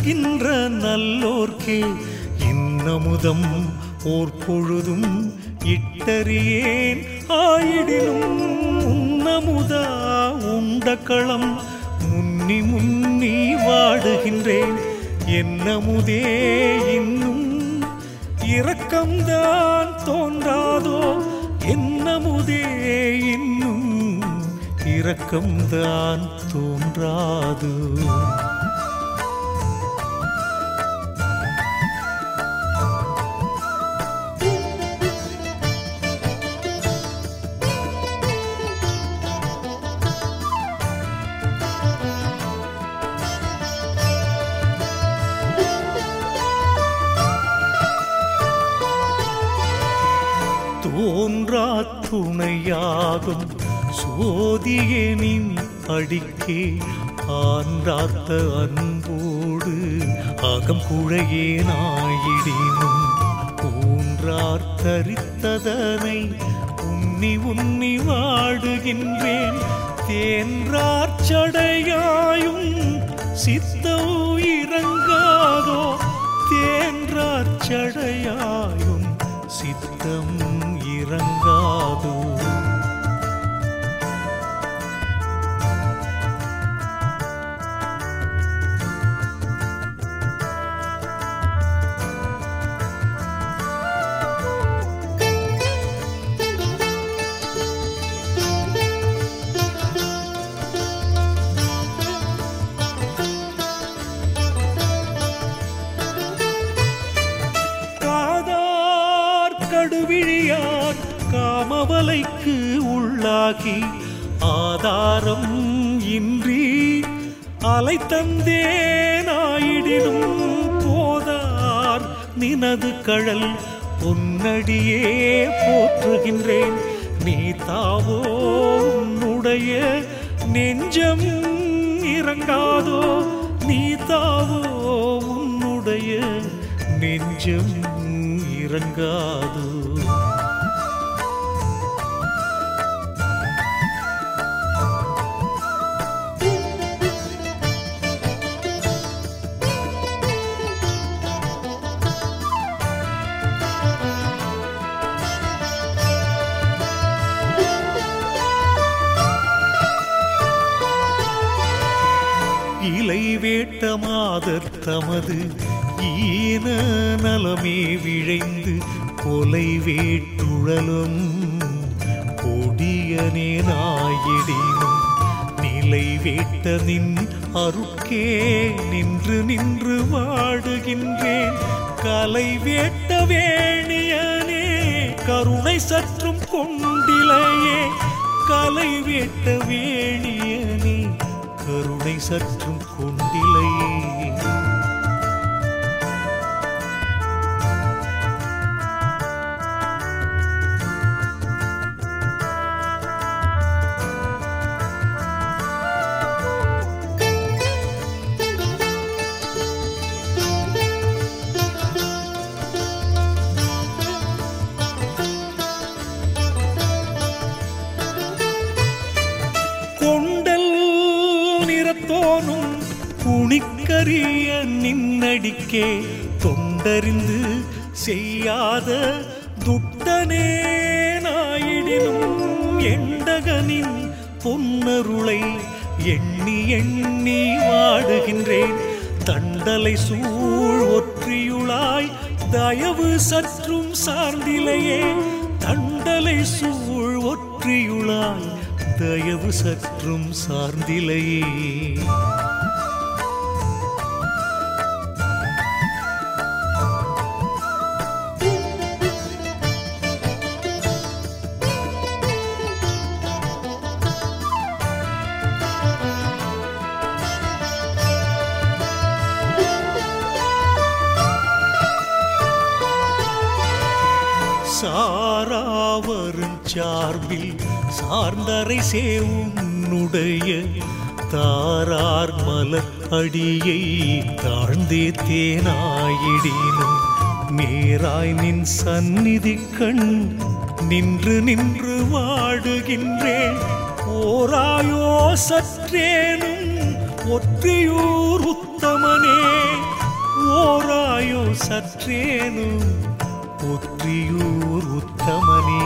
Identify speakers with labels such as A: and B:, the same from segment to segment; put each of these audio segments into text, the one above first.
A: வழுத்துகின்ற நல்லோர்க்கே இன்னமுதம் ஓர் பொழுதும் இட்டறியேன். ஆயிடினும் உன்னமுதா உண்டக்களம் முன்னி முன்னி வாடுகின்றேன். என்னமுதே இன்னும் இரக்கம்தான் தோன்றாதோ? என்னமுதே இன்னும் இரக்கம்தான் தோன்றாது. தோன்றா துணையாகும் சோதியனின் அடிக்கே ஆன்றார்த்த அன்போடு அகம் குழையே நாயிடினும். ஊன்றார் தரித்ததனை உன்னி உன்னி வாடுகின்றேன். தேன்றார் சடையாயும் சித்தம் இறங்காதோ தேன்றார் சடையாயும் சித்தம் ರಂಗಾದು. விழி காமவலைக்கு உள்ளாகி ஆதாரம் இன்றி அலை தந்தேனாயிடினும் போதார் நினது கழல் பொன்னடியே போற்றுகின்றேன். நீ தாவோ உன்னுடைய நெஞ்சம் இறங்காதோ? நீ தாவோ உன்னுடைய நெஞ்சம் இறங்காதோ? வேட்ட மாதர் தமது ஈன நலமே விழைந்து கொலை வேட்டுழலும் கொடியனே நாயிடினும் நிலை வேட்ட நின் அருக்கே நின்று நின்று வாடுகின்றேன். கலை வேட்ட வேணியனே கருணை சற்றும் கொண்டிலையே. கலை வேட்ட வேணியனே கருணை சற்றும் கொண்டிலையே புனிக்கரிய நின்னடிக்கே தொண்டறிந்து செய்யாத துட்டனே நாயிடினும் எண்டகனின் பொன்னருளை எண்ணி எண்ணி வாடுகின்றேன். தண்டலை சூழ் ஒற்றியுளாய் தயவு சற்றும் சார்ந்திலையே தண்டலை சூழ் ஒற்றியுளாய் தயவு சற்றும் சார்ந்திலையே. சார்பில் சார்ந்தரை சேவுன்னுடைய தாரார் மலர் அடியை தாழ்ந்தே தேனாயிடினும். நேராய் நின் சந்நிதி கண் நின்று நின்று வாடுகின்றேன். ஓராயோ சற்றேனும் ஒற்றியூர் உத்தமனே. ஓராயோ சற்றேனும் ஒற்றியூர் உத்தமனே.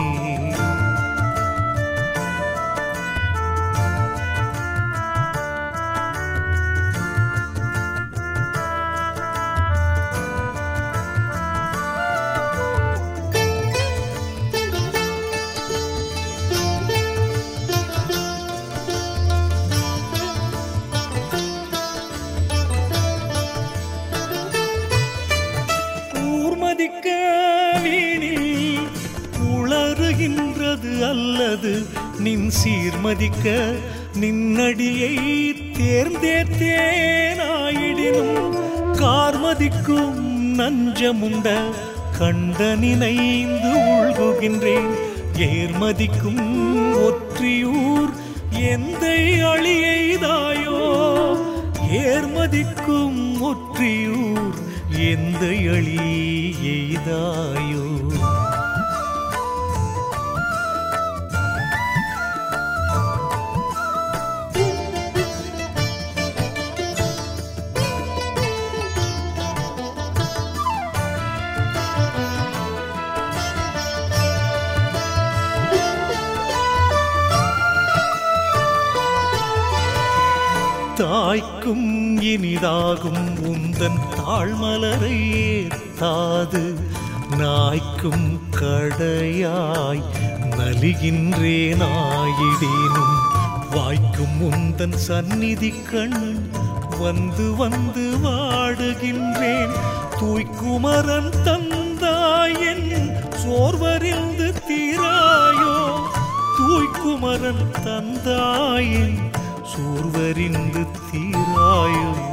A: வருகின்றது அல்லது நின் சீர்மதிக்க நின்னடியை தேர்ந்தேத்தேனாயிடினும் கார்மதிக்கும் நஞ்சமுண்ட கண்ட நினைந்து உள்குகின்றேன். ஏர்மதிக்கும் ஒற்றியூர் எந்த அழியைதாயோ ஏர்மதிக்கும் ஒற்றியூர் எந்த அழி எய்தாயோ தாய்க்கும் இனிதாகும் உந்தன் தாழ்மலரை ஏத்தாது நாய்க்கும் கடையாய் நலிகின்றேனாயிடேனும் வாய்க்கும் உந்தன் சந்நிதி கண் வந்து வந்து வாடுகின்றேன். தூய்க்குமரன் தந்தாயன் சோர்வறிந்து தீராயோ. தூய்க்குமரன் தந்தாயின் சோர்வறிந்து தீ அறியா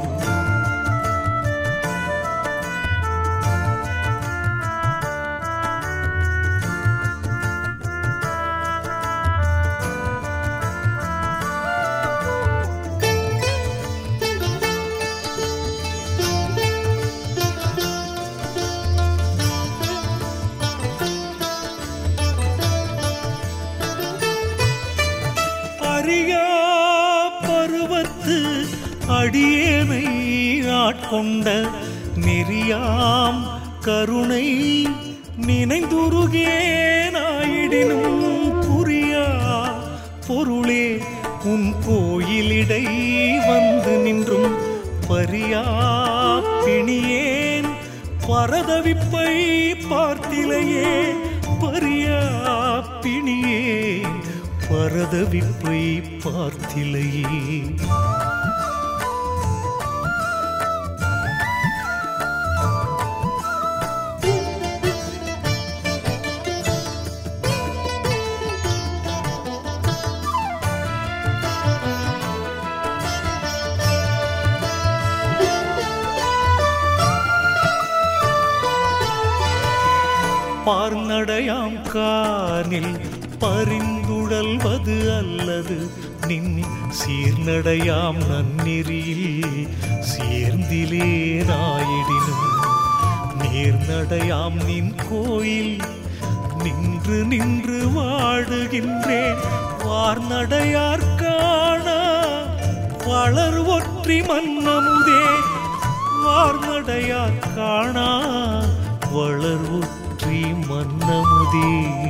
A: கொண்ட நெறியாம் கருணை நினைந்துருகேனாயிடினும் புரியா? பொருளே உன் கோயிலிடை வந்து நின்றும் பரியா? பிணியேன் பரதவிப்பை பார்த்திலையே பரியா? பிணியேன் பரதவிப்பை பார்த்திலையே. படையாம் கானில் பரிந்துழல்வது அல்லது நின் சீர்நடையாம் நன்னெறியில் சேர்ந்திலே நாயிடினும் நேர்நடையாம் நின் கோயில் நின்று நின்று வாடுகின்றேன் வார்நடையார் காண வளர் ஒற்றி மன்னமுதே. வார்நடையார் காணா வளர் ஒற்றி மன்னமுதே